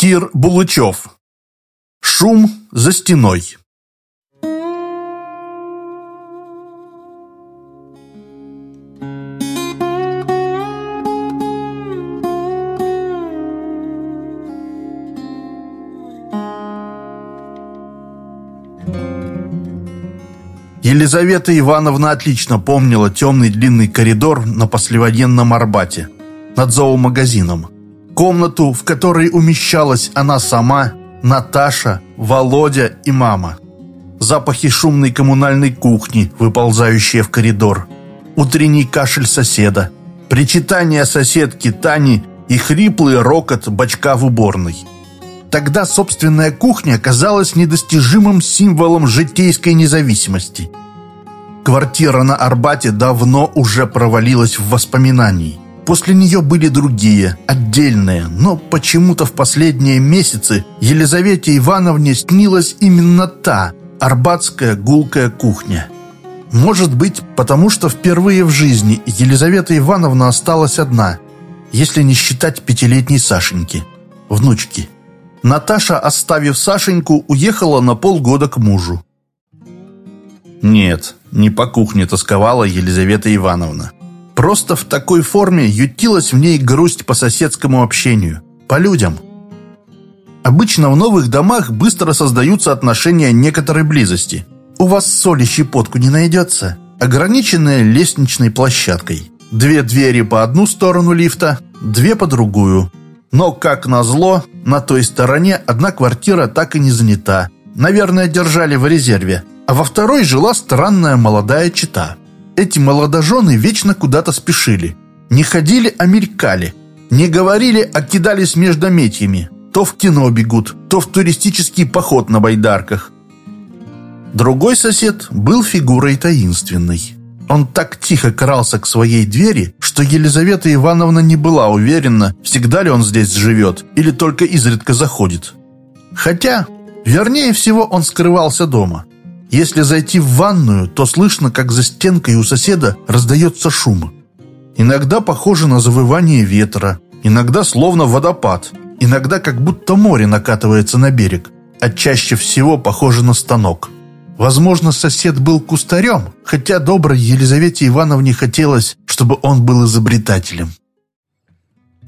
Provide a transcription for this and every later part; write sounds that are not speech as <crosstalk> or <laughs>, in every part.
Кир Булычев. Шум за стеной. Елизавета Ивановна отлично помнила темный длинный коридор на послевоенном Арбате над зоомагазином. Комнату, в которой умещалась она сама, Наташа, Володя и мама. Запахи шумной коммунальной кухни, выползающие в коридор. Утренний кашель соседа. Причитание соседки Тани и хриплый рокот бачка в уборной. Тогда собственная кухня казалась недостижимым символом житейской независимости. Квартира на Арбате давно уже провалилась в воспоминании. После нее были другие, отдельные, но почему-то в последние месяцы Елизавете Ивановне снилась именно та, арбатская гулкая кухня. Может быть, потому что впервые в жизни Елизавета Ивановна осталась одна, если не считать пятилетней Сашеньки, внучки. Наташа, оставив Сашеньку, уехала на полгода к мужу. Нет, не по кухне тосковала Елизавета Ивановна. Просто в такой форме ютилась в ней грусть по соседскому общению, по людям. Обычно в новых домах быстро создаются отношения некоторой близости. У вас соли щепотку не найдется. Ограниченная лестничной площадкой. Две двери по одну сторону лифта, две по другую. Но, как назло, на той стороне одна квартира так и не занята. Наверное, держали в резерве. А во второй жила странная молодая чита. Эти молодожены вечно куда-то спешили. Не ходили, а мелькали. Не говорили, а кидались междометиями. То в кино бегут, то в туристический поход на байдарках. Другой сосед был фигурой таинственной. Он так тихо крался к своей двери, что Елизавета Ивановна не была уверена, всегда ли он здесь живет или только изредка заходит. Хотя, вернее всего, он скрывался дома. Если зайти в ванную, то слышно, как за стенкой у соседа раздается шум. Иногда похоже на завывание ветра, иногда словно водопад, иногда как будто море накатывается на берег, а чаще всего похоже на станок. Возможно, сосед был кустарем, хотя доброй Елизавете Ивановне хотелось, чтобы он был изобретателем.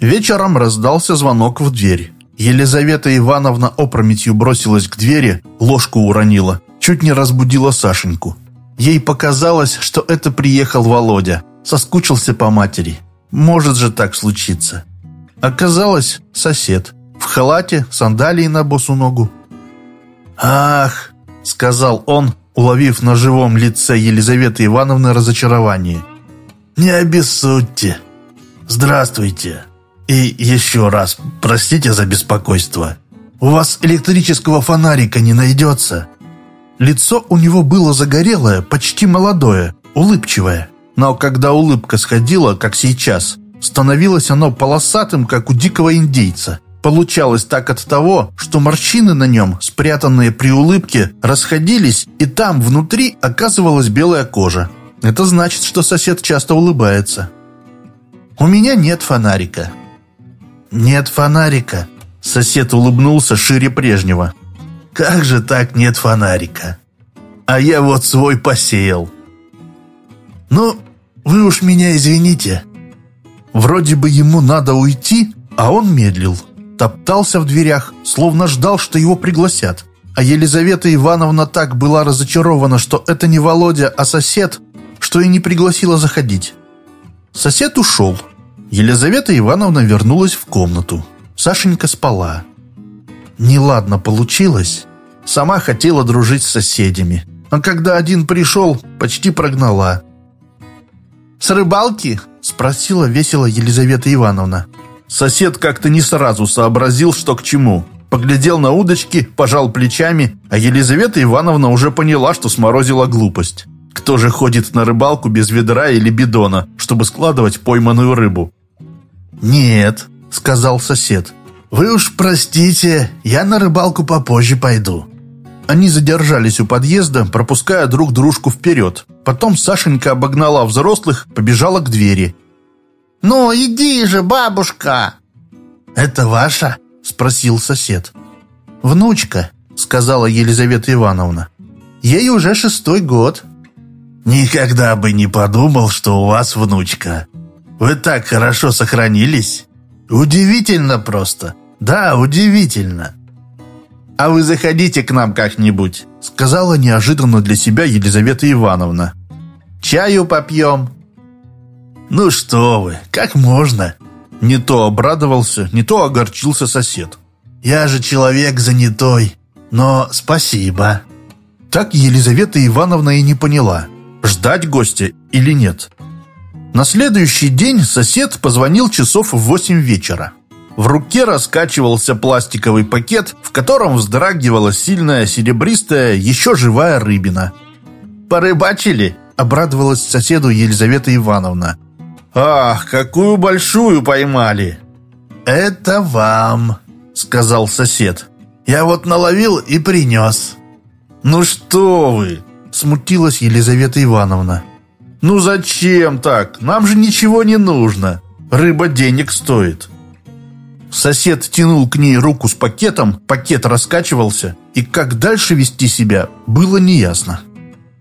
Вечером раздался звонок в дверь. Елизавета Ивановна опрометью бросилась к двери, ложку уронила, чуть не разбудила Сашеньку. Ей показалось, что это приехал Володя, соскучился по матери. Может же так случиться. Оказалось, сосед. В халате, сандалии на босу ногу. «Ах, — сказал он, уловив на живом лице Елизаветы Ивановны разочарование. «Не обессудьте. Здравствуйте. И еще раз простите за беспокойство. У вас электрического фонарика не найдется?» Лицо у него было загорелое, почти молодое, улыбчивое. Но когда улыбка сходила, как сейчас, становилось оно полосатым, как у дикого индейца – Получалось так от того, что морщины на нем, спрятанные при улыбке, расходились, и там внутри оказывалась белая кожа. Это значит, что сосед часто улыбается. «У меня нет фонарика». «Нет фонарика?» Сосед улыбнулся шире прежнего. «Как же так нет фонарика? А я вот свой посеял». «Ну, вы уж меня извините». Вроде бы ему надо уйти, а он медлил топтался в дверях, словно ждал, что его пригласят. А Елизавета Ивановна так была разочарована, что это не Володя, а сосед, что и не пригласила заходить. Сосед ушел. Елизавета Ивановна вернулась в комнату. Сашенька спала. Неладно получилось. Сама хотела дружить с соседями. А когда один пришел, почти прогнала. «С рыбалки?» – спросила весело Елизавета Ивановна. Сосед как-то не сразу сообразил, что к чему. Поглядел на удочки, пожал плечами, а Елизавета Ивановна уже поняла, что сморозила глупость. Кто же ходит на рыбалку без ведра или бидона, чтобы складывать пойманную рыбу? «Нет», — сказал сосед. «Вы уж простите, я на рыбалку попозже пойду». Они задержались у подъезда, пропуская друг дружку вперед. Потом Сашенька обогнала взрослых, побежала к двери. «Ну, иди же, бабушка!» «Это ваша?» — спросил сосед. «Внучка», — сказала Елизавета Ивановна. «Ей уже шестой год». «Никогда бы не подумал, что у вас внучка. Вы так хорошо сохранились. Удивительно просто. Да, удивительно». «А вы заходите к нам как-нибудь», — сказала неожиданно для себя Елизавета Ивановна. «Чаю попьем». «Ну что вы, как можно?» Не то обрадовался, не то огорчился сосед. «Я же человек занятой, но спасибо». Так Елизавета Ивановна и не поняла, ждать гостя или нет. На следующий день сосед позвонил часов в восемь вечера. В руке раскачивался пластиковый пакет, в котором вздрагивала сильная серебристая, еще живая рыбина. «Порыбачили?» – обрадовалась соседу Елизавета Ивановна. «Ах, какую большую поймали!» «Это вам», – сказал сосед. «Я вот наловил и принес». «Ну что вы!» – смутилась Елизавета Ивановна. «Ну зачем так? Нам же ничего не нужно. Рыба денег стоит». Сосед тянул к ней руку с пакетом, пакет раскачивался, и как дальше вести себя, было неясно.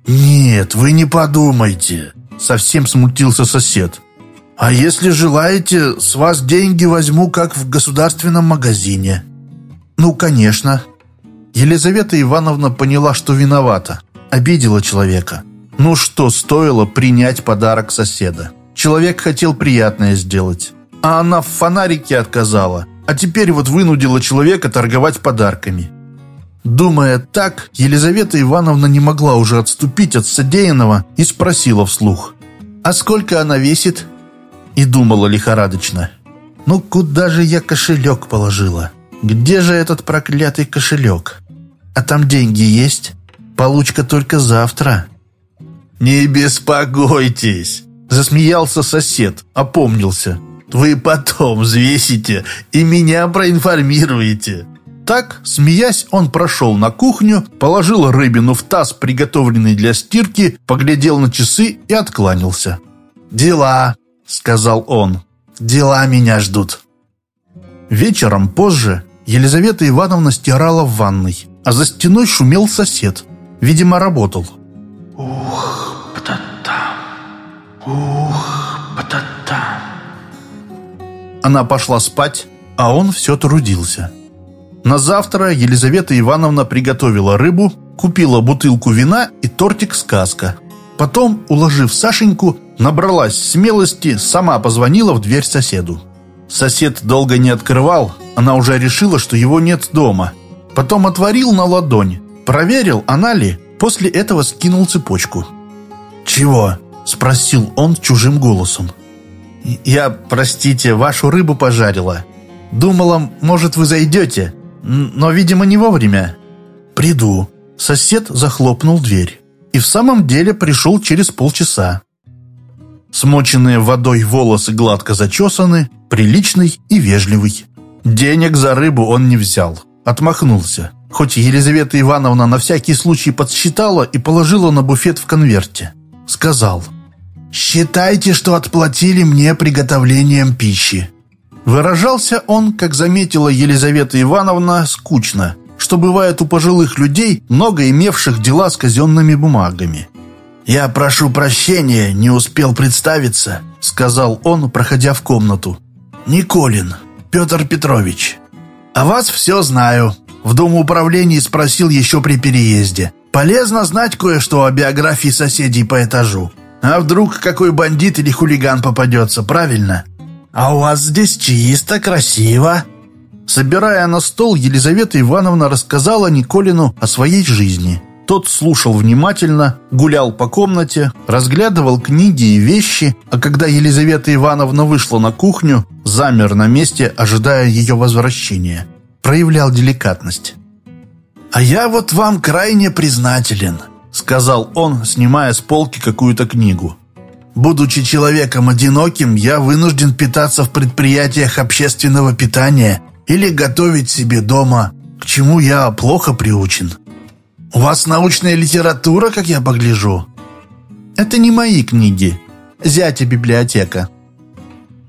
«Нет, вы не подумайте», — совсем смутился сосед. «А если желаете, с вас деньги возьму, как в государственном магазине». «Ну, конечно». Елизавета Ивановна поняла, что виновата, обидела человека. Ну что стоило принять подарок соседа? Человек хотел приятное сделать. А она в фонарике отказала, а теперь вот вынудила человека торговать подарками. Думая так, Елизавета Ивановна не могла уже отступить от содеянного и спросила вслух. «А сколько она весит?» И думала лихорадочно. «Ну куда же я кошелек положила? Где же этот проклятый кошелек? А там деньги есть? Получка только завтра». «Не беспокойтесь!» Засмеялся сосед, опомнился – вы потом взвесите и меня проинформируете». Так, смеясь, он прошел на кухню, положил рыбину в таз, приготовленный для стирки, поглядел на часы и откланялся. «Дела», — сказал он, — «дела меня ждут». Вечером позже Елизавета Ивановна стирала в ванной, а за стеной шумел сосед. Видимо, работал. «Ух, птата, ух, птата». Она пошла спать, а он все трудился. На завтра Елизавета Ивановна приготовила рыбу, купила бутылку вина и тортик «Сказка». Потом, уложив Сашеньку, набралась смелости, сама позвонила в дверь соседу. Сосед долго не открывал, она уже решила, что его нет дома. Потом отворил на ладонь, проверил, она ли, после этого скинул цепочку. «Чего?» – спросил он чужим голосом. «Я, простите, вашу рыбу пожарила. Думала, может, вы зайдете, но, видимо, не вовремя». «Приду». Сосед захлопнул дверь. И в самом деле пришел через полчаса. Смоченные водой волосы гладко зачесаны, приличный и вежливый. Денег за рыбу он не взял, отмахнулся. Хоть Елизавета Ивановна на всякий случай подсчитала и положила на буфет в конверте. Сказал – «Считайте, что отплатили мне приготовлением пищи». Выражался он, как заметила Елизавета Ивановна, скучно, что бывает у пожилых людей, много имевших дела с казенными бумагами. «Я прошу прощения, не успел представиться», — сказал он, проходя в комнату. «Николин, Петр Петрович. О вас все знаю. В Домоуправлении спросил еще при переезде. Полезно знать кое-что о биографии соседей по этажу. А вдруг какой бандит или хулиган попадется, правильно? А у вас здесь чисто, красиво». Собирая на стол, Елизавета Ивановна рассказала Николину о своей жизни. Тот слушал внимательно, гулял по комнате, разглядывал книги и вещи, а когда Елизавета Ивановна вышла на кухню, замер на месте, ожидая ее возвращения. Проявлял деликатность. «А я вот вам крайне признателен», — сказал он, снимая с полки какую-то книгу. «Будучи человеком одиноким, я вынужден питаться в предприятиях общественного питания или готовить себе дома, к чему я плохо приучен. У вас научная литература, как я погляжу?» «Это не мои книги. Зятя библиотека».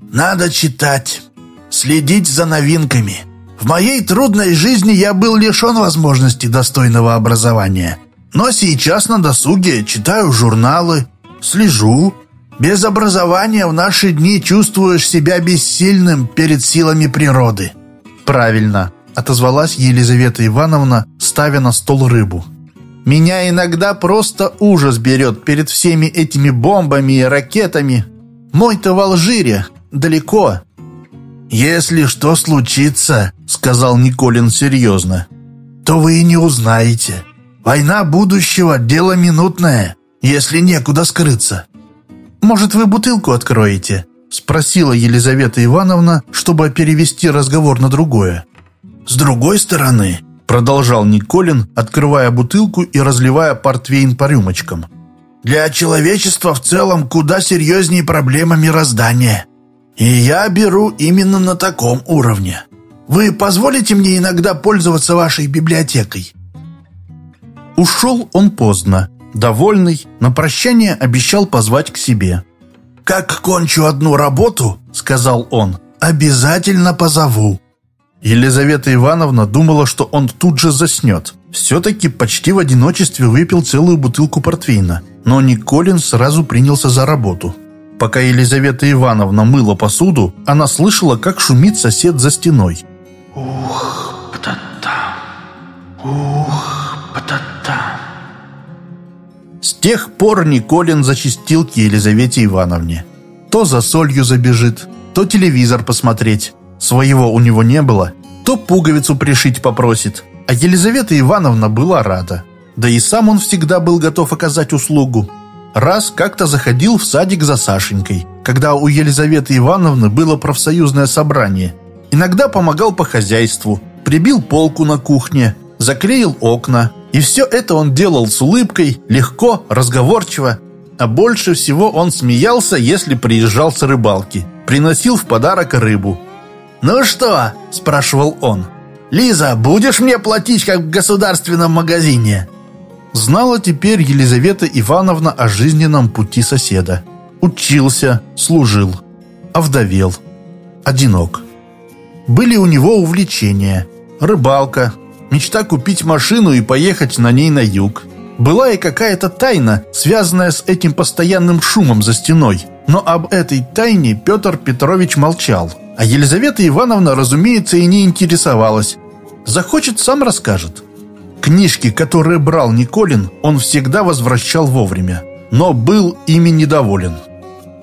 «Надо читать, следить за новинками. В моей трудной жизни я был лишен возможности достойного образования. Но сейчас на досуге читаю журналы, слежу. Без образования в наши дни чувствуешь себя бессильным перед силами природы». «Правильно», — отозвалась Елизавета Ивановна, ставя на стол рыбу. «Меня иногда просто ужас берет перед всеми этими бомбами и ракетами. Мой-то в Алжире, далеко». «Если что случится», — сказал Николин серьезно, — «то вы и не узнаете. Война будущего — дело минутное, если некуда скрыться». «Может, вы бутылку откроете?» — спросила Елизавета Ивановна, чтобы перевести разговор на другое. «С другой стороны», — продолжал Николин, открывая бутылку и разливая портвейн по рюмочкам, «для человечества в целом куда серьезнее проблема мироздания. И я беру именно на таком уровне. Вы позволите мне иногда пользоваться вашей библиотекой?» Ушел он поздно. Довольный, на прощание обещал позвать к себе. «Как кончу одну работу, — сказал он, — обязательно позову». Елизавета Ивановна думала, что он тут же заснет. Все-таки почти в одиночестве выпил целую бутылку портвейна. Но Николин сразу принялся за работу. Пока Елизавета Ивановна мыла посуду, она слышала, как шумит сосед за стеной. «Ух, птата! Ух, птата!» С тех пор Николин зачастил к Елизавете Ивановне. То за солью забежит, то телевизор посмотреть. Своего у него не было, то пуговицу пришить попросит. А Елизавета Ивановна была рада. Да и сам он всегда был готов оказать услугу. Раз как-то заходил в садик за Сашенькой, когда у Елизаветы Ивановны было профсоюзное собрание. Иногда помогал по хозяйству, прибил полку на кухне, заклеил окна, и все это он делал с улыбкой, легко, разговорчиво. А больше всего он смеялся, если приезжал с рыбалки. Приносил в подарок рыбу. «Ну что?» – спрашивал он. «Лиза, будешь мне платить, как в государственном магазине?» Знала теперь Елизавета Ивановна о жизненном пути соседа. Учился, служил, овдовел, одинок. Были у него увлечения. Рыбалка, мечта купить машину и поехать на ней на юг. Была и какая-то тайна, связанная с этим постоянным шумом за стеной. Но об этой тайне Петр Петрович молчал. А Елизавета Ивановна, разумеется, и не интересовалась. Захочет, сам расскажет. Книжки, которые брал Николин, он всегда возвращал вовремя. Но был ими недоволен.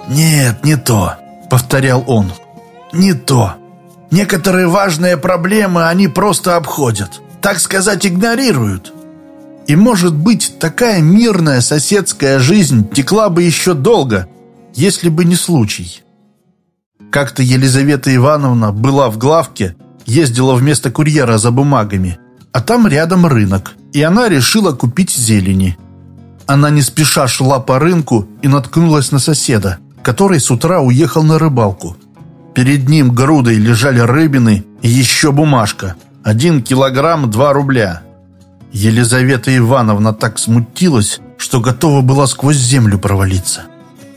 «Нет, не то», — повторял он. «Не то. Некоторые важные проблемы они просто обходят так сказать, игнорируют. И, может быть, такая мирная соседская жизнь текла бы еще долго, если бы не случай. Как-то Елизавета Ивановна была в главке, ездила вместо курьера за бумагами, а там рядом рынок, и она решила купить зелени. Она не спеша шла по рынку и наткнулась на соседа, который с утра уехал на рыбалку. Перед ним грудой лежали рыбины и еще бумажка – один килограмм два рубля. Елизавета Ивановна так смутилась, что готова была сквозь землю провалиться.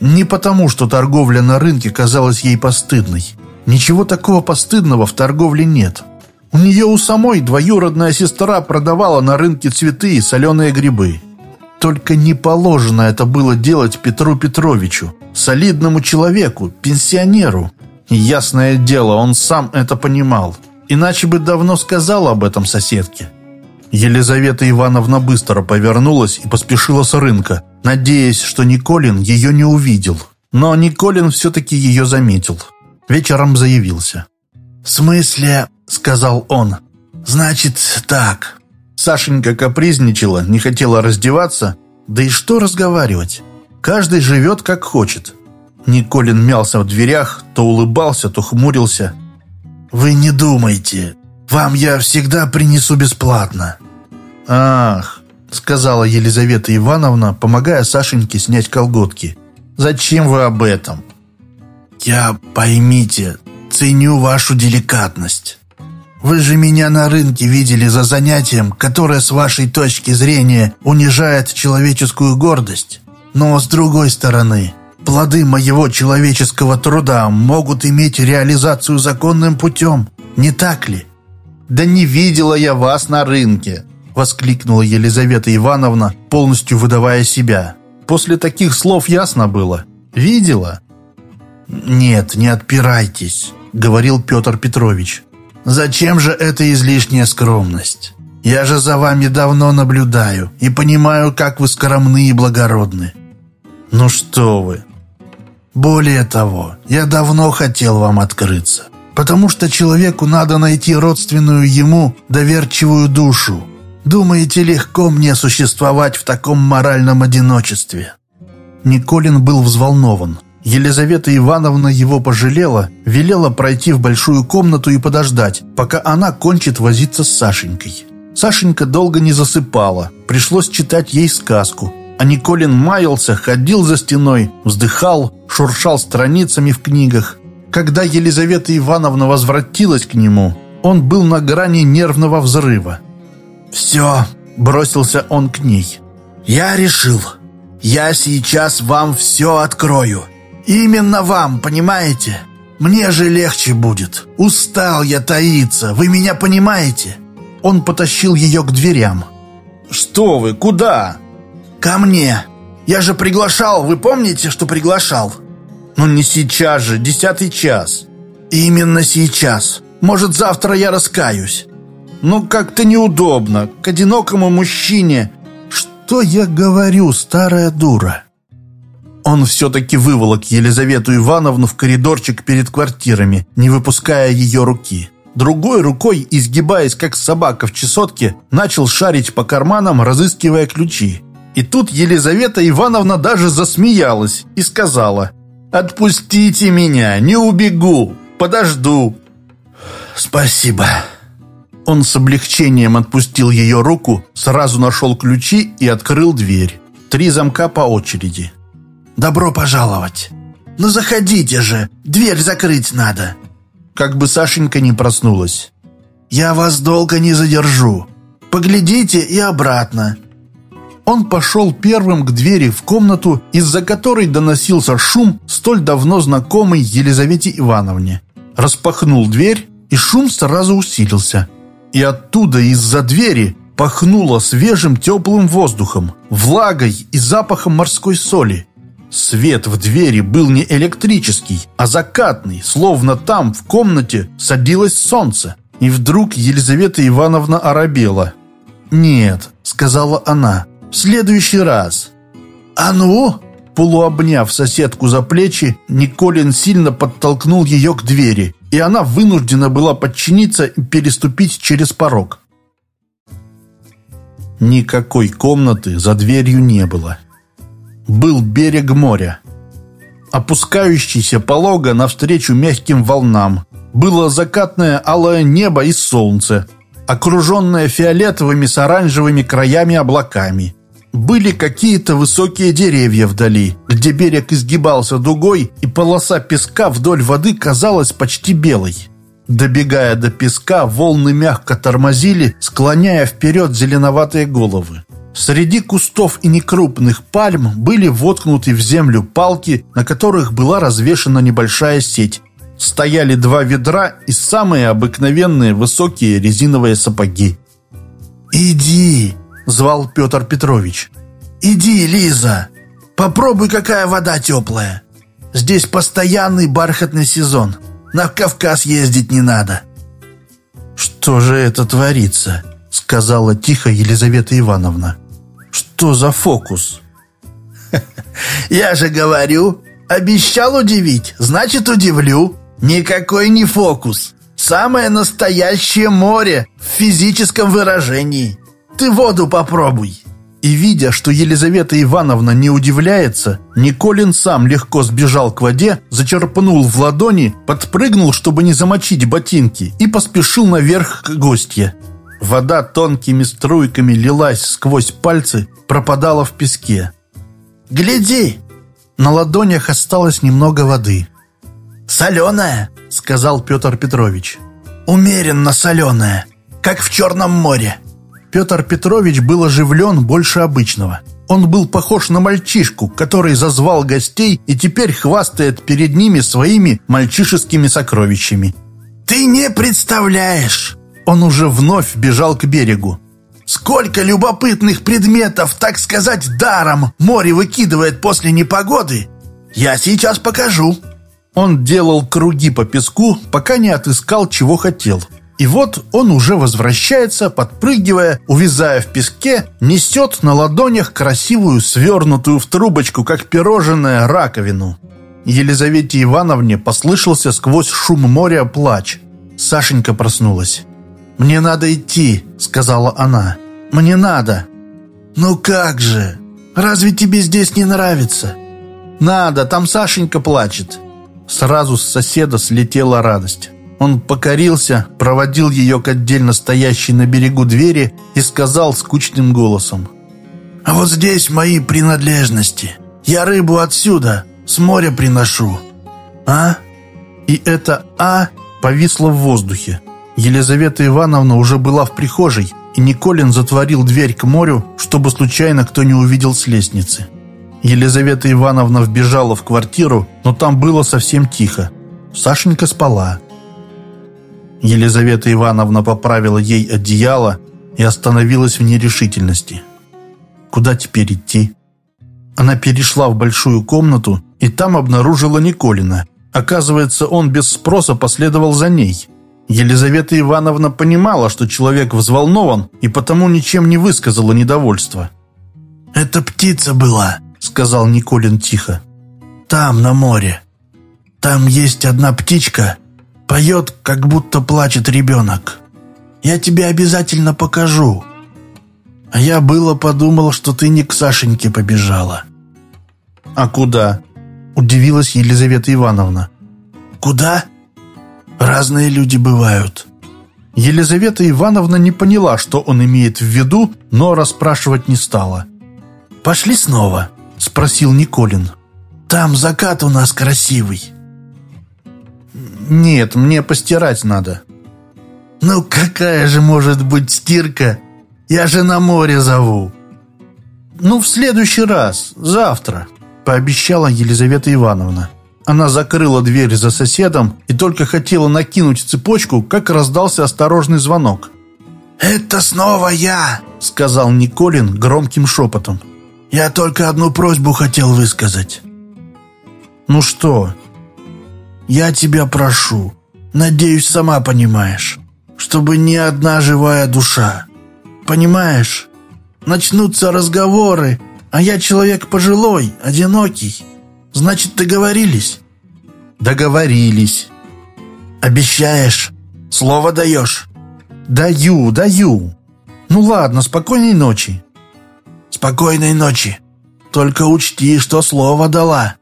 Не потому, что торговля на рынке казалась ей постыдной. Ничего такого постыдного в торговле нет. У нее у самой двоюродная сестра продавала на рынке цветы и соленые грибы. Только не положено это было делать Петру Петровичу, солидному человеку, пенсионеру. ясное дело, он сам это понимал. Иначе бы давно сказала об этом соседке. Елизавета Ивановна быстро повернулась и поспешила с рынка, надеясь, что Николин ее не увидел. Но Николин все-таки ее заметил. Вечером заявился. «В смысле?» — сказал он. «Значит, так». Сашенька капризничала, не хотела раздеваться. Да и что разговаривать? Каждый живет как хочет. Николин мялся в дверях, то улыбался, то хмурился. «Вы не думайте. Вам я всегда принесу бесплатно». «Ах», — сказала Елизавета Ивановна, помогая Сашеньке снять колготки. «Зачем вы об этом?» «Я, поймите, ценю вашу деликатность. Вы же меня на рынке видели за занятием, которое с вашей точки зрения унижает человеческую гордость. Но с другой стороны, Плоды моего человеческого труда могут иметь реализацию законным путем, не так ли? «Да не видела я вас на рынке!» — воскликнула Елизавета Ивановна, полностью выдавая себя. После таких слов ясно было. «Видела?» «Нет, не отпирайтесь», — говорил Петр Петрович. «Зачем же эта излишняя скромность? Я же за вами давно наблюдаю и понимаю, как вы скромны и благородны». «Ну что вы!» «Более того, я давно хотел вам открыться, потому что человеку надо найти родственную ему доверчивую душу. Думаете, легко мне существовать в таком моральном одиночестве?» Николин был взволнован. Елизавета Ивановна его пожалела, велела пройти в большую комнату и подождать, пока она кончит возиться с Сашенькой. Сашенька долго не засыпала, пришлось читать ей сказку. А Николин маялся, ходил за стеной, вздыхал, шуршал страницами в книгах. Когда Елизавета Ивановна возвратилась к нему, он был на грани нервного взрыва. «Все», — бросился он к ней, — «я решил. Я сейчас вам все открою. Именно вам, понимаете? Мне же легче будет. Устал я таиться, вы меня понимаете?» Он потащил ее к дверям. «Что вы, куда?» «Ко мне. Я же приглашал, вы помните, что приглашал?» «Ну не сейчас же, десятый час». «Именно сейчас. Может, завтра я раскаюсь». «Ну как-то неудобно. К одинокому мужчине...» «Что я говорю, старая дура?» Он все-таки выволок Елизавету Ивановну в коридорчик перед квартирами, не выпуская ее руки. Другой рукой, изгибаясь как собака в чесотке, начал шарить по карманам, разыскивая ключи. И тут Елизавета Ивановна даже засмеялась и сказала «Отпустите меня, не убегу, подожду». «Спасибо». Он с облегчением отпустил ее руку, сразу нашел ключи и открыл дверь. Три замка по очереди. «Добро пожаловать!» «Ну заходите же, дверь закрыть надо!» Как бы Сашенька не проснулась. «Я вас долго не задержу. Поглядите и обратно». Он пошел первым к двери в комнату, из-за которой доносился шум, столь давно знакомый Елизавете Ивановне. Распахнул дверь, и шум сразу усилился. И оттуда, из-за двери, пахнуло свежим теплым воздухом, влагой и запахом морской соли. Свет в двери был не электрический, а закатный, словно там, в комнате, садилось солнце. И вдруг Елизавета Ивановна оробела. «Нет», — сказала она, — «в следующий раз». «А ну?» Полуобняв соседку за плечи, Николин сильно подтолкнул ее к двери, и она вынуждена была подчиниться и переступить через порог. Никакой комнаты за дверью не было был берег моря. Опускающийся полого навстречу мягким волнам. Было закатное алое небо и солнце, окруженное фиолетовыми с оранжевыми краями облаками. Были какие-то высокие деревья вдали, где берег изгибался дугой, и полоса песка вдоль воды казалась почти белой. Добегая до песка, волны мягко тормозили, склоняя вперед зеленоватые головы. Среди кустов и некрупных пальм были воткнуты в землю палки, на которых была развешена небольшая сеть. Стояли два ведра и самые обыкновенные высокие резиновые сапоги. «Иди!» – звал Петр Петрович. «Иди, Лиза! Попробуй, какая вода теплая! Здесь постоянный бархатный сезон. На Кавказ ездить не надо!» «Что же это творится?» – сказала тихо Елизавета Ивановна. Что за фокус? <laughs> Я же говорю, обещал удивить, значит удивлю. Никакой не фокус. Самое настоящее море в физическом выражении. Ты воду попробуй. И видя, что Елизавета Ивановна не удивляется, Николин сам легко сбежал к воде, зачерпнул в ладони, подпрыгнул, чтобы не замочить ботинки, и поспешил наверх к гостье. Вода тонкими струйками лилась сквозь пальцы, пропадала в песке. «Гляди!» На ладонях осталось немного воды. «Соленая!» — сказал Петр Петрович. «Умеренно соленая, как в Черном море». Петр Петрович был оживлен больше обычного. Он был похож на мальчишку, который зазвал гостей и теперь хвастает перед ними своими мальчишескими сокровищами. «Ты не представляешь! Он уже вновь бежал к берегу. Сколько любопытных предметов, так сказать, даром море выкидывает после непогоды. Я сейчас покажу. Он делал круги по песку, пока не отыскал, чего хотел. И вот он уже возвращается, подпрыгивая, увязая в песке, несет на ладонях красивую, свернутую в трубочку, как пирожное, раковину. Елизавете Ивановне послышался сквозь шум моря плач. Сашенька проснулась. «Мне надо идти», — сказала она. «Мне надо». «Ну как же? Разве тебе здесь не нравится?» «Надо, там Сашенька плачет». Сразу с соседа слетела радость. Он покорился, проводил ее к отдельно стоящей на берегу двери и сказал скучным голосом. «А вот здесь мои принадлежности. Я рыбу отсюда, с моря приношу. А?» И это «а» повисло в воздухе. Елизавета Ивановна уже была в прихожей, и Николин затворил дверь к морю, чтобы случайно кто не увидел с лестницы. Елизавета Ивановна вбежала в квартиру, но там было совсем тихо. Сашенька спала. Елизавета Ивановна поправила ей одеяло и остановилась в нерешительности. Куда теперь идти? Она перешла в большую комнату и там обнаружила Николина. Оказывается, он без спроса последовал за ней. Елизавета Ивановна понимала, что человек взволнован, и потому ничем не высказала недовольства. «Это птица была», — сказал Николин тихо. «Там, на море. Там есть одна птичка, поет, как будто плачет ребенок. Я тебе обязательно покажу». А я было подумал, что ты не к Сашеньке побежала. «А куда?» – удивилась Елизавета Ивановна. «Куда?» Разные люди бывают». Елизавета Ивановна не поняла, что он имеет в виду, но расспрашивать не стала. «Пошли снова?» – спросил Николин. «Там закат у нас красивый». «Нет, мне постирать надо». «Ну какая же может быть стирка? Я же на море зову». «Ну, в следующий раз, завтра», – пообещала Елизавета Ивановна. Она закрыла дверь за соседом и только хотела накинуть цепочку, как раздался осторожный звонок. «Это снова я!» — сказал Николин громким шепотом. «Я только одну просьбу хотел высказать». «Ну что?» «Я тебя прошу, надеюсь, сама понимаешь, чтобы ни одна живая душа. Понимаешь? Начнутся разговоры, а я человек пожилой, одинокий». Значит, договорились?» «Договорились». «Обещаешь? Слово даешь?» «Даю, даю. Ну ладно, спокойной ночи». «Спокойной ночи. Только учти, что слово дала».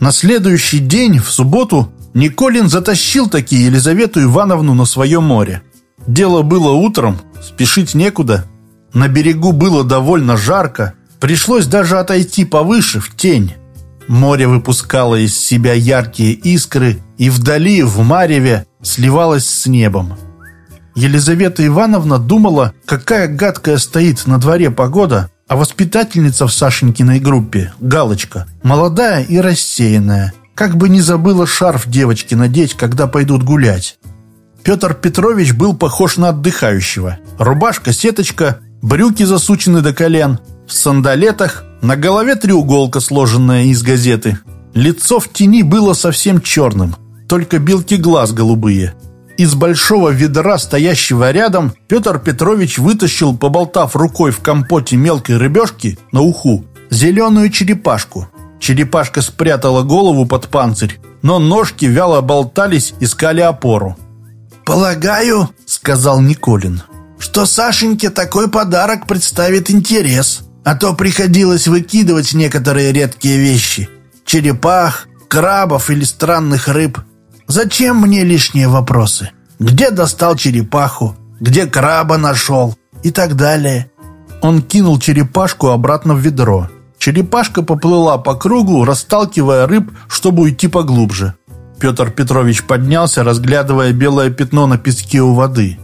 На следующий день, в субботу, Николин затащил таки Елизавету Ивановну на свое море. Дело было утром, спешить некуда. На берегу было довольно жарко, пришлось даже отойти повыше, в тень. Море выпускало из себя яркие искры и вдали, в Мареве, сливалось с небом. Елизавета Ивановна думала, какая гадкая стоит на дворе погода, а воспитательница в Сашенькиной группе, Галочка, молодая и рассеянная, как бы не забыла шарф девочки надеть, когда пойдут гулять. Петр Петрович был похож на отдыхающего. Рубашка-сеточка, брюки засучены до колен, в сандалетах, на голове треуголка, сложенная из газеты. Лицо в тени было совсем черным, только белки глаз голубые. Из большого ведра, стоящего рядом, Петр Петрович вытащил, поболтав рукой в компоте мелкой рыбешки на уху, зеленую черепашку. Черепашка спрятала голову под панцирь, но ножки вяло болтались, искали опору. «Полагаю, — сказал Николин, — что Сашеньке такой подарок представит интерес. А то приходилось выкидывать некоторые редкие вещи. Черепах, крабов или странных рыб. Зачем мне лишние вопросы? Где достал черепаху? Где краба нашел? И так далее. Он кинул черепашку обратно в ведро. Черепашка поплыла по кругу, расталкивая рыб, чтобы уйти поглубже. Петр Петрович поднялся, разглядывая белое пятно на песке у воды.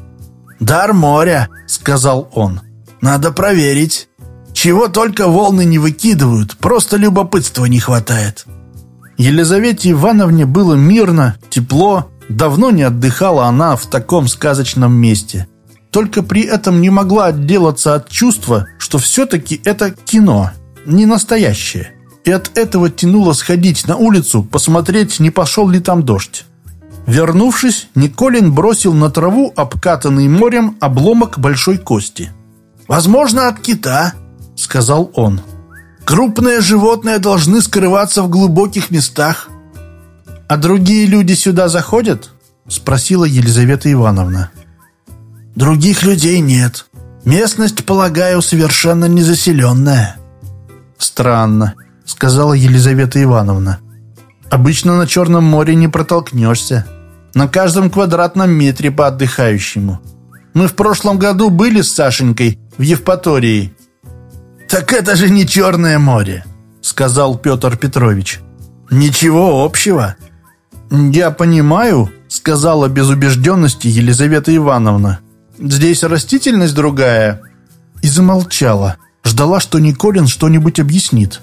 «Дар моря», — сказал он. «Надо проверить». Чего только волны не выкидывают, просто любопытства не хватает. Елизавете Ивановне было мирно, тепло, Давно не отдыхала она в таком сказочном месте. Только при этом не могла отделаться от чувства, что все-таки это кино, не настоящее. И от этого тянуло сходить на улицу, посмотреть, не пошел ли там дождь. Вернувшись, Николин бросил на траву обкатанный морем обломок большой кости. «Возможно, от кита», — сказал он. «Крупные животные должны скрываться в глубоких местах». «А другие люди сюда заходят?» — спросила Елизавета Ивановна. «Других людей нет. Местность, полагаю, совершенно незаселенная». «Странно», — сказала Елизавета Ивановна. «Обычно на Черном море не протолкнешься. На каждом квадратном метре по отдыхающему. Мы в прошлом году были с Сашенькой в Евпатории». «Так это же не Черное море», — сказал Петр Петрович. «Ничего общего». «Я понимаю», — сказала без убежденности Елизавета Ивановна. «Здесь растительность другая». И замолчала. Ждала, что Николин что-нибудь объяснит.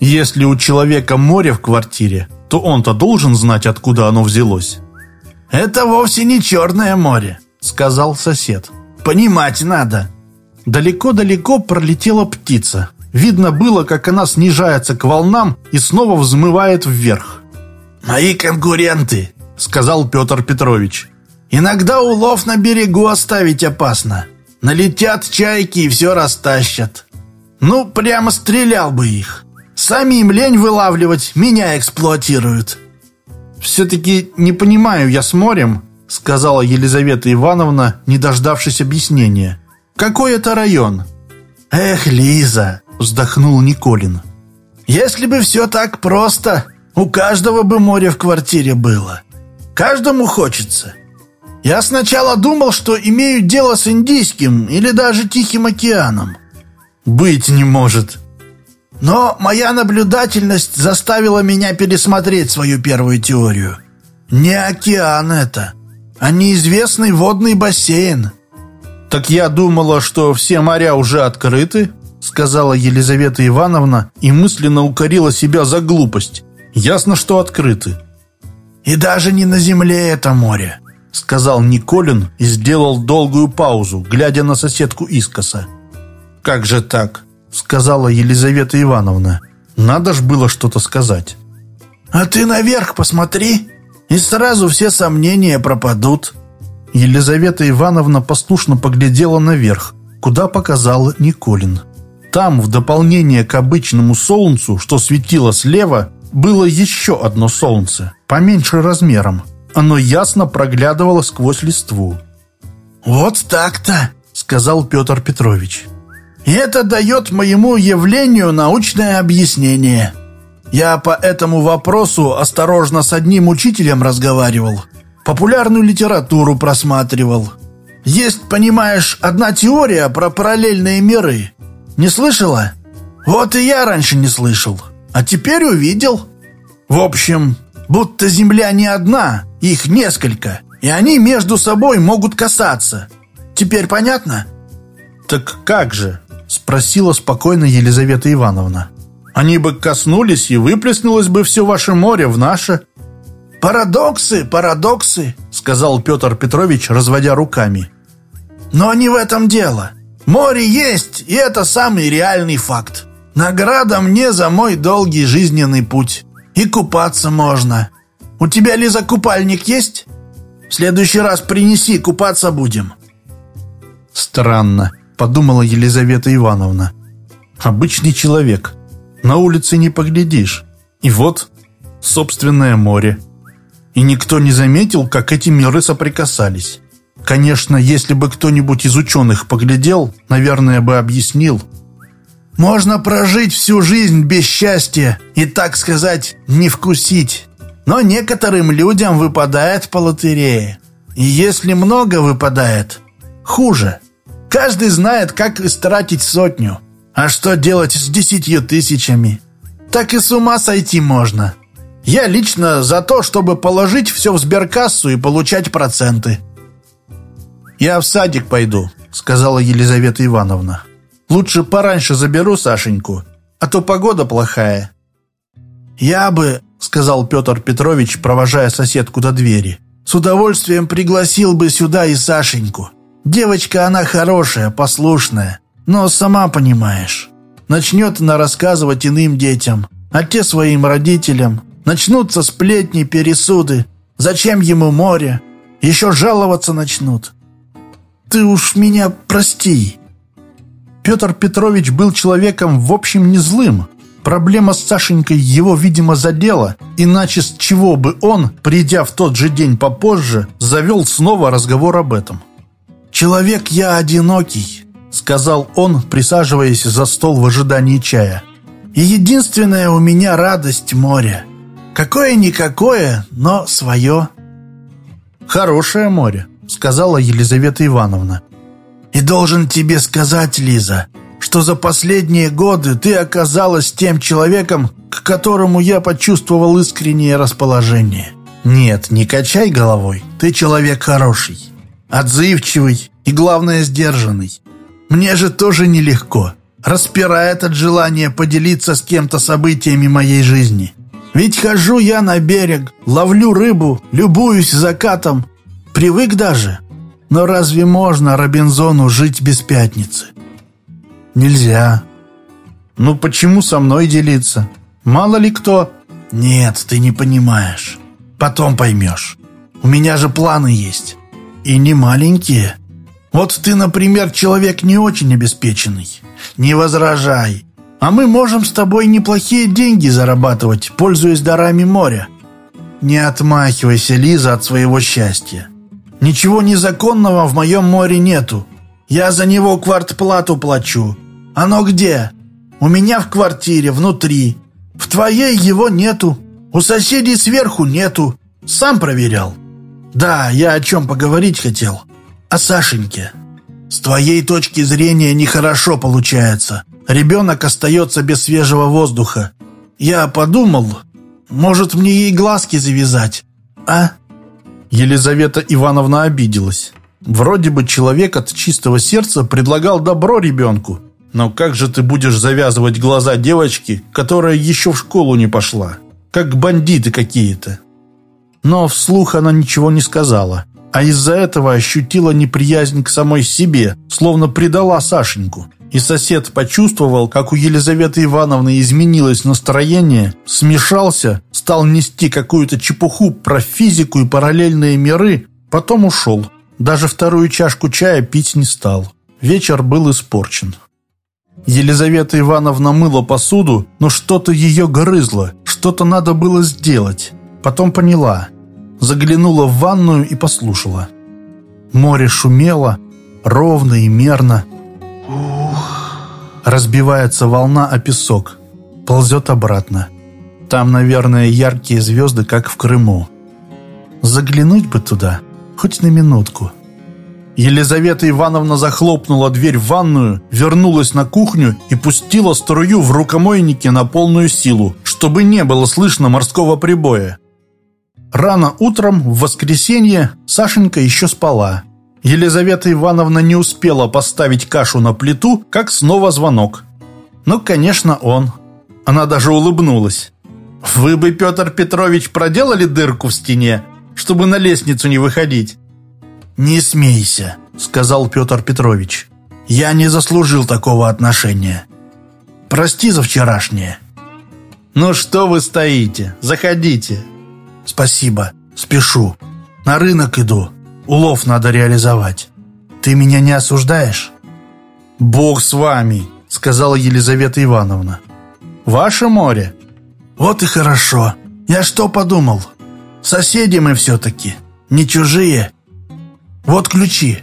Если у человека море в квартире, то он-то должен знать, откуда оно взялось. «Это вовсе не Черное море», — сказал сосед. «Понимать надо». Далеко-далеко пролетела птица. Видно было, как она снижается к волнам и снова взмывает вверх. «Мои конкуренты», — сказал Петр Петрович. «Иногда улов на берегу оставить опасно. Налетят чайки и все растащат. Ну, прямо стрелял бы их. Сами им лень вылавливать, меня эксплуатируют». «Все-таки не понимаю я с морем», — сказала Елизавета Ивановна, не дождавшись объяснения. «Какой это район?» «Эх, Лиза!» — вздохнул Николин. «Если бы все так просто, у каждого бы море в квартире было. Каждому хочется. Я сначала думал, что имею дело с Индийским или даже Тихим океаном. Быть не может. Но моя наблюдательность заставила меня пересмотреть свою первую теорию. Не океан это, а неизвестный водный бассейн. Так я думала, что все моря уже открыты, сказала Елизавета Ивановна и мысленно укорила себя за глупость. Ясно, что открыты. «И даже не на земле это море», — сказал Николин и сделал долгую паузу, глядя на соседку искоса. «Как же так?» — сказала Елизавета Ивановна. «Надо ж было что-то сказать». «А ты наверх посмотри, и сразу все сомнения пропадут». Елизавета Ивановна послушно поглядела наверх, куда показал Николин. Там, в дополнение к обычному солнцу, что светило слева, было еще одно солнце, поменьше размером. Оно ясно проглядывало сквозь листву. «Вот так-то», — сказал Петр Петрович. «Это дает моему явлению научное объяснение. Я по этому вопросу осторожно с одним учителем разговаривал, популярную литературу просматривал. Есть, понимаешь, одна теория про параллельные миры. Не слышала? Вот и я раньше не слышал». А теперь увидел. В общем, будто Земля не одна, их несколько, и они между собой могут касаться. Теперь понятно? Так как же? Спросила спокойно Елизавета Ивановна. Они бы коснулись, и выплеснулось бы все ваше море в наше. Парадоксы, парадоксы, сказал Петр Петрович, разводя руками. Но не в этом дело. Море есть, и это самый реальный факт. Награда мне за мой долгий жизненный путь. И купаться можно. У тебя, Лиза, купальник есть? В следующий раз принеси, купаться будем. Странно, подумала Елизавета Ивановна. Обычный человек. На улице не поглядишь. И вот собственное море. И никто не заметил, как эти миры соприкасались. Конечно, если бы кто-нибудь из ученых поглядел, наверное, бы объяснил – можно прожить всю жизнь без счастья и, так сказать, не вкусить. Но некоторым людям выпадает по лотерее. И если много выпадает, хуже. Каждый знает, как истратить сотню. А что делать с десятью тысячами? Так и с ума сойти можно. Я лично за то, чтобы положить все в сберкассу и получать проценты. «Я в садик пойду», — сказала Елизавета Ивановна. Лучше пораньше заберу Сашеньку, а то погода плохая». «Я бы», — сказал Петр Петрович, провожая соседку до двери, С удовольствием пригласил бы сюда и Сашеньку. Девочка она хорошая, послушная, но сама понимаешь. Начнет она рассказывать иным детям, а те своим родителям. Начнутся сплетни, пересуды. Зачем ему море? Еще жаловаться начнут. Ты уж меня прости. Петр Петрович был человеком в общем не злым. Проблема с Сашенькой его, видимо, задела, иначе с чего бы он, придя в тот же день попозже, завел снова разговор об этом. «Человек я одинокий», — сказал он, присаживаясь за стол в ожидании чая. «И единственная у меня радость море. Какое-никакое, но свое». «Хорошее море», — сказала Елизавета Ивановна. И должен тебе сказать, Лиза, что за последние годы ты оказалась тем человеком, к которому я почувствовал искреннее расположение. Нет, не качай головой, ты человек хороший, отзывчивый и, главное, сдержанный. Мне же тоже нелегко. Распирает от желания поделиться с кем-то событиями моей жизни. Ведь хожу я на берег, ловлю рыбу, любуюсь закатом. Привык даже, но разве можно Робинзону жить без пятницы? Нельзя. Ну почему со мной делиться? Мало ли кто. Нет, ты не понимаешь. Потом поймешь. У меня же планы есть. И не маленькие. Вот ты, например, человек не очень обеспеченный. Не возражай. А мы можем с тобой неплохие деньги зарабатывать, пользуясь дарами моря. Не отмахивайся, Лиза, от своего счастья. Ничего незаконного в моем море нету. Я за него квартплату плачу. Оно где? У меня в квартире, внутри. В твоей его нету. У соседей сверху нету. Сам проверял. Да, я о чем поговорить хотел. О Сашеньке. С твоей точки зрения нехорошо получается. Ребенок остается без свежего воздуха. Я подумал, может мне ей глазки завязать, а? Елизавета Ивановна обиделась. Вроде бы человек от чистого сердца предлагал добро ребенку. Но как же ты будешь завязывать глаза девочки, которая еще в школу не пошла? Как бандиты какие-то. Но вслух она ничего не сказала, а из-за этого ощутила неприязнь к самой себе, словно предала Сашеньку. И сосед почувствовал, как у Елизаветы Ивановны изменилось настроение, смешался, стал нести какую-то чепуху про физику и параллельные миры, потом ушел. Даже вторую чашку чая пить не стал. Вечер был испорчен. Елизавета Ивановна мыла посуду, но что-то ее грызло, что-то надо было сделать. Потом поняла. Заглянула в ванную и послушала. Море шумело, ровно и мерно. Ух. Разбивается волна о песок. Ползет обратно. Там, наверное, яркие звезды, как в Крыму. Заглянуть бы туда, хоть на минутку. Елизавета Ивановна захлопнула дверь в ванную, вернулась на кухню и пустила струю в рукомойнике на полную силу, чтобы не было слышно морского прибоя. Рано утром, в воскресенье, Сашенька еще спала. Елизавета Ивановна не успела поставить кашу на плиту, как снова звонок. Ну, конечно, он. Она даже улыбнулась. «Вы бы, Петр Петрович, проделали дырку в стене, чтобы на лестницу не выходить?» «Не смейся», — сказал Петр Петрович. «Я не заслужил такого отношения. Прости за вчерашнее». «Ну что вы стоите? Заходите». «Спасибо. Спешу. На рынок иду. Улов надо реализовать. Ты меня не осуждаешь?» «Бог с вами», — сказала Елизавета Ивановна. «Ваше море?» «Вот и хорошо. Я что подумал? Соседи мы все-таки. Не чужие. Вот ключи.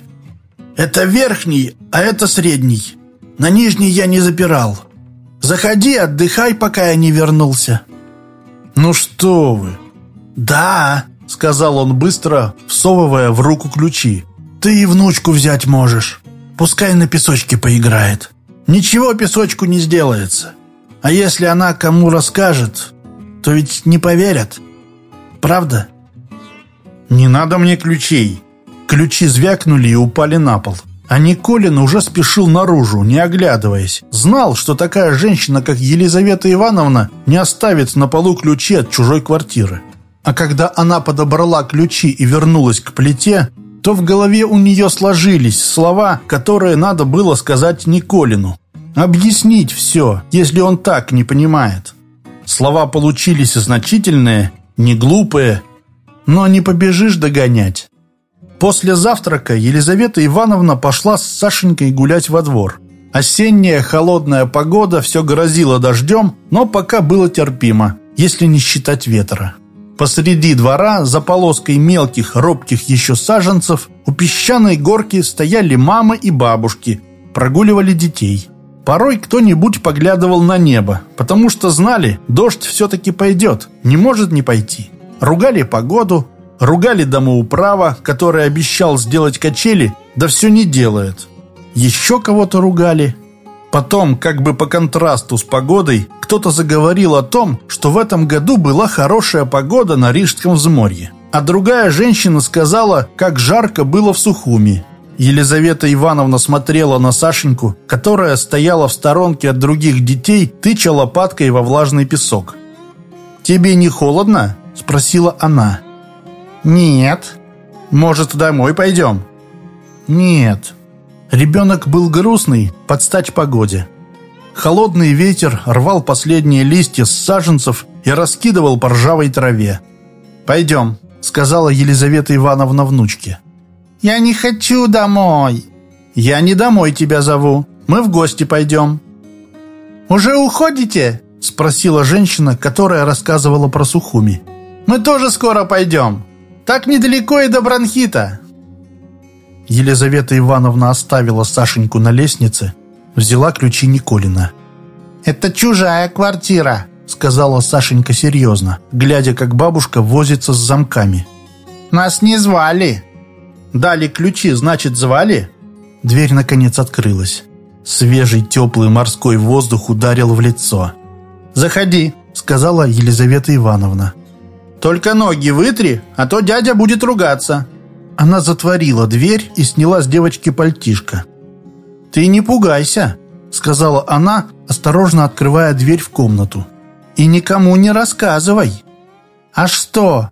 Это верхний, а это средний. На нижний я не запирал. Заходи, отдыхай, пока я не вернулся». «Ну что вы!» «Да, сказал он быстро, всовывая в руку ключи. «Ты и внучку взять можешь. Пускай на песочке поиграет. Ничего песочку не сделается. А если она кому расскажет, то ведь не поверят. Правда?» «Не надо мне ключей». Ключи звякнули и упали на пол. А Николин уже спешил наружу, не оглядываясь. Знал, что такая женщина, как Елизавета Ивановна, не оставит на полу ключи от чужой квартиры. А когда она подобрала ключи и вернулась к плите, то в голове у нее сложились слова, которые надо было сказать Николину. Объяснить все, если он так не понимает. Слова получились значительные, не глупые, но не побежишь догонять. После завтрака Елизавета Ивановна пошла с Сашенькой гулять во двор. Осенняя холодная погода все грозила дождем, но пока было терпимо, если не считать ветра. Посреди двора, за полоской мелких, робких еще саженцев, у песчаной горки стояли мамы и бабушки, прогуливали детей. Порой кто-нибудь поглядывал на небо, потому что знали, дождь все-таки пойдет, не может не пойти. Ругали погоду, ругали домоуправа, который обещал сделать качели, да все не делает. Еще кого-то ругали. Потом, как бы по контрасту с погодой, кто-то заговорил о том, что в этом году была хорошая погода на Рижском взморье. А другая женщина сказала, как жарко было в Сухуми, Елизавета Ивановна смотрела на Сашеньку, которая стояла в сторонке от других детей, тыча лопаткой во влажный песок. «Тебе не холодно?» – спросила она. «Нет». «Может, домой пойдем?» «Нет». Ребенок был грустный, под стать погоде. Холодный ветер рвал последние листья с саженцев и раскидывал по ржавой траве. «Пойдем», — сказала Елизавета Ивановна внучке. «Я не хочу домой». «Я не домой тебя зову. Мы в гости пойдем». «Уже уходите?» – спросила женщина, которая рассказывала про Сухуми. «Мы тоже скоро пойдем. Так недалеко и до бронхита». Елизавета Ивановна оставила Сашеньку на лестнице, взяла ключи Николина. «Это чужая квартира», – сказала Сашенька серьезно, глядя, как бабушка возится с замками. «Нас не звали». Дали ключи, значит, звали?» Дверь, наконец, открылась. Свежий теплый морской воздух ударил в лицо. «Заходи», — сказала Елизавета Ивановна. «Только ноги вытри, а то дядя будет ругаться». Она затворила дверь и сняла с девочки пальтишко. «Ты не пугайся», — сказала она, осторожно открывая дверь в комнату. «И никому не рассказывай». «А что?»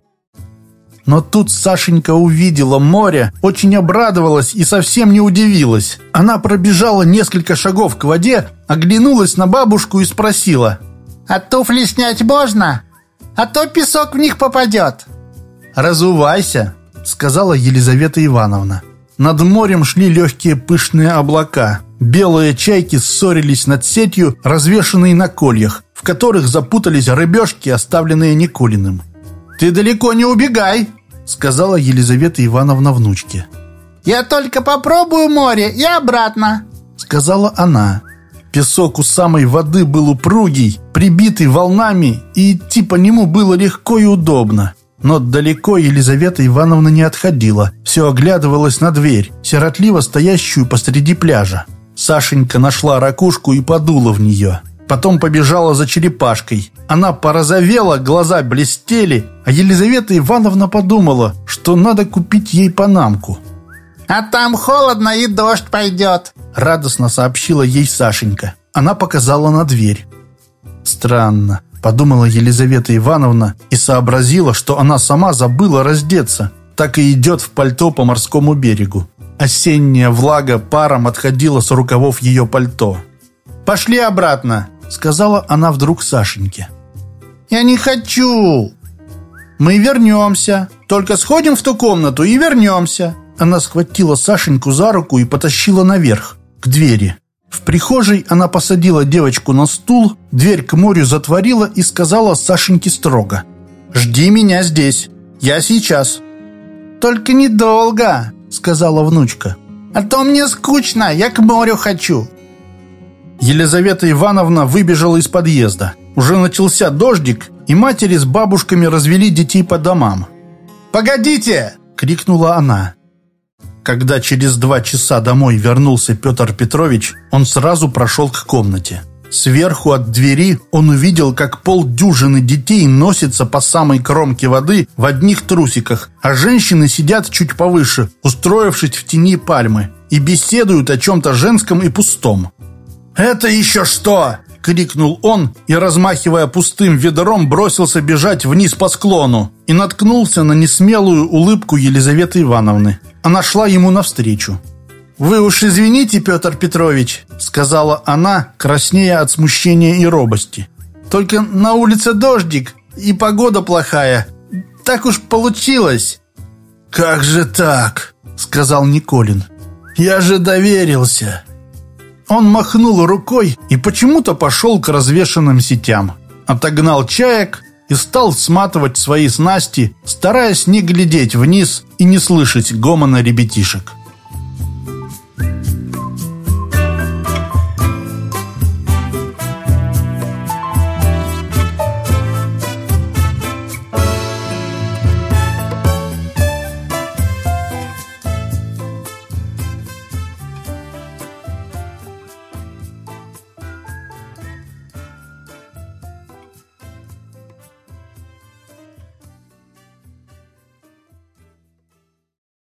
Но тут Сашенька увидела море, очень обрадовалась и совсем не удивилась. Она пробежала несколько шагов к воде, оглянулась на бабушку и спросила. «А туфли снять можно? А то песок в них попадет». «Разувайся», — сказала Елизавета Ивановна. Над морем шли легкие пышные облака. Белые чайки ссорились над сетью, развешанной на кольях, в которых запутались рыбешки, оставленные Никулиным. «Ты далеко не убегай!» сказала Елизавета Ивановна внучке. «Я только попробую море и обратно», сказала она. Песок у самой воды был упругий, прибитый волнами, и идти по нему было легко и удобно. Но далеко Елизавета Ивановна не отходила, все оглядывалась на дверь, сиротливо стоящую посреди пляжа. Сашенька нашла ракушку и подула в нее. Потом побежала за черепашкой. Она порозовела, глаза блестели, а Елизавета Ивановна подумала, что надо купить ей панамку. «А там холодно и дождь пойдет», — радостно сообщила ей Сашенька. Она показала на дверь. «Странно», — подумала Елизавета Ивановна и сообразила, что она сама забыла раздеться. Так и идет в пальто по морскому берегу. Осенняя влага паром отходила с рукавов ее пальто. «Пошли обратно», сказала она вдруг Сашеньке. «Я не хочу!» «Мы вернемся. Только сходим в ту комнату и вернемся». Она схватила Сашеньку за руку и потащила наверх, к двери. В прихожей она посадила девочку на стул, дверь к морю затворила и сказала Сашеньке строго. «Жди меня здесь. Я сейчас». «Только недолго», — сказала внучка. «А то мне скучно, я к морю хочу». Елизавета Ивановна выбежала из подъезда. Уже начался дождик, и матери с бабушками развели детей по домам. «Погодите!» — крикнула она. Когда через два часа домой вернулся Петр Петрович, он сразу прошел к комнате. Сверху от двери он увидел, как полдюжины детей носятся по самой кромке воды в одних трусиках, а женщины сидят чуть повыше, устроившись в тени пальмы, и беседуют о чем-то женском и пустом. «Это еще что?» — крикнул он и, размахивая пустым ведром, бросился бежать вниз по склону и наткнулся на несмелую улыбку Елизаветы Ивановны. Она шла ему навстречу. «Вы уж извините, Петр Петрович», — сказала она, краснея от смущения и робости. «Только на улице дождик и погода плохая. Так уж получилось». «Как же так?» — сказал Николин. «Я же доверился». Он махнул рукой и почему-то пошел к развешанным сетям. Отогнал чаек и стал сматывать свои снасти, стараясь не глядеть вниз и не слышать гомона ребятишек.